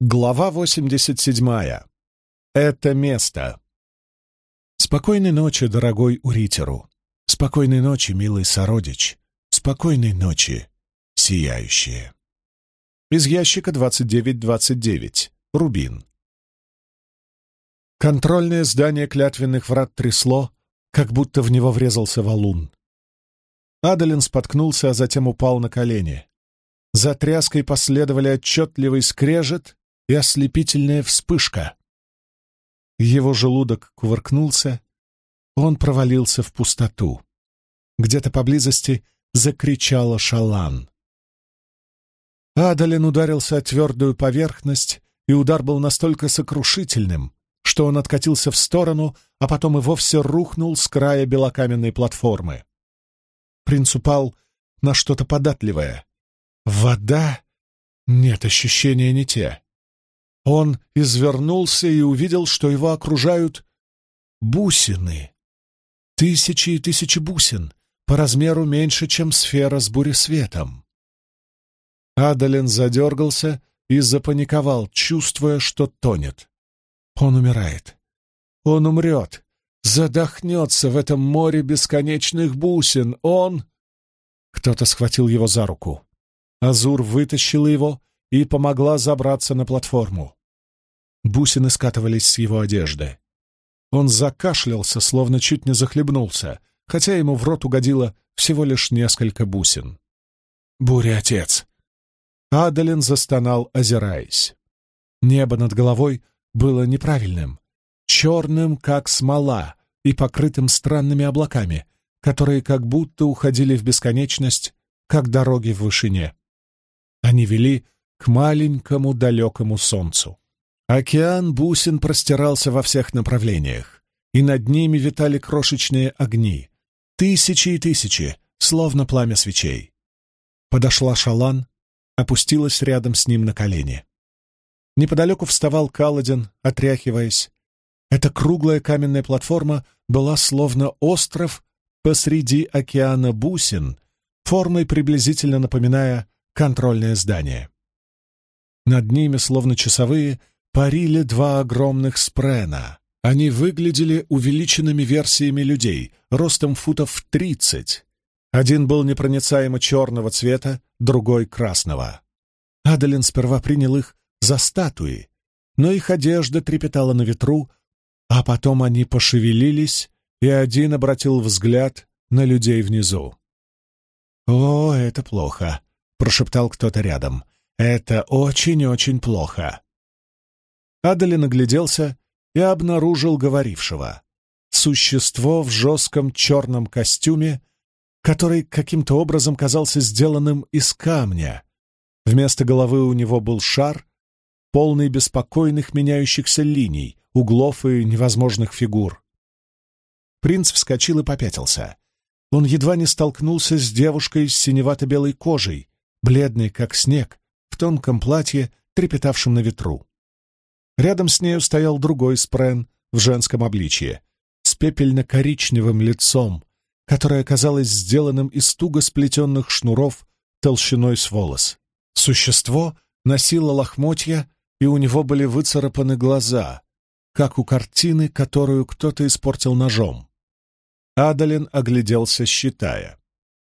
Глава 87. Это место. Спокойной ночи, дорогой Уритеру. Спокойной ночи, милый сородич. Спокойной ночи, сияющие. Из ящика 2929. Рубин. Контрольное здание клятвенных врат трясло, как будто в него врезался валун. Адалин споткнулся, а затем упал на колени. За тряской последовали отчетливый скрежет и ослепительная вспышка. Его желудок кувыркнулся, он провалился в пустоту. Где-то поблизости закричала шалан. Адалин ударился о твердую поверхность, и удар был настолько сокрушительным, что он откатился в сторону, а потом и вовсе рухнул с края белокаменной платформы. Принц упал на что-то податливое. Вода? Нет, ощущения не те. Он извернулся и увидел, что его окружают бусины. Тысячи и тысячи бусин, по размеру меньше, чем сфера с буресветом. Адалин задергался и запаниковал, чувствуя, что тонет. Он умирает. Он умрет. Задохнется в этом море бесконечных бусин. Он... Кто-то схватил его за руку. Азур вытащила его и помогла забраться на платформу. Бусины скатывались с его одежды. Он закашлялся, словно чуть не захлебнулся, хотя ему в рот угодило всего лишь несколько бусин. «Буря, отец!» Адалин застонал, озираясь. Небо над головой было неправильным, черным, как смола, и покрытым странными облаками, которые как будто уходили в бесконечность, как дороги в вышине. Они вели к маленькому далекому солнцу. Океан бусин простирался во всех направлениях, и над ними витали крошечные огни, тысячи и тысячи, словно пламя свечей. Подошла Шалан, опустилась рядом с ним на колени. Неподалеку вставал Каладин, отряхиваясь. Эта круглая каменная платформа была словно остров посреди океана бусин, формой приблизительно напоминая контрольное здание. Над ними, словно часовые, парили два огромных спрена. Они выглядели увеличенными версиями людей, ростом футов в тридцать. Один был непроницаемо черного цвета, другой — красного. Адалин сперва принял их за статуи, но их одежда трепетала на ветру, а потом они пошевелились, и один обратил взгляд на людей внизу. «О, это плохо», — прошептал кто-то рядом. «Это очень-очень плохо». Адали нагляделся и обнаружил говорившего. Существо в жестком черном костюме, который каким-то образом казался сделанным из камня. Вместо головы у него был шар, полный беспокойных меняющихся линий, углов и невозможных фигур. Принц вскочил и попятился. Он едва не столкнулся с девушкой с синевато-белой кожей, бледной, как снег, в тонком платье, трепетавшем на ветру. Рядом с нею стоял другой спрен в женском обличье, с пепельно-коричневым лицом, которое оказалось сделанным из туго сплетенных шнуров толщиной с волос. Существо носило лохмотья, и у него были выцарапаны глаза, как у картины, которую кто-то испортил ножом. Адалин огляделся, считая.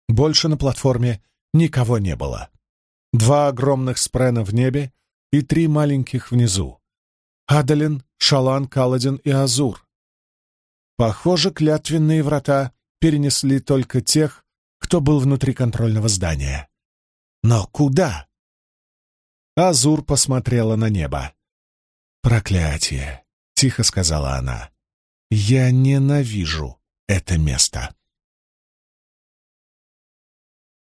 Больше на платформе никого не было. Два огромных спрена в небе и три маленьких внизу. Адалин, Шалан, Каладин и Азур. Похоже, клятвенные врата перенесли только тех, кто был внутри контрольного здания. Но куда? Азур посмотрела на небо. «Проклятие!» — тихо сказала она. «Я ненавижу это место».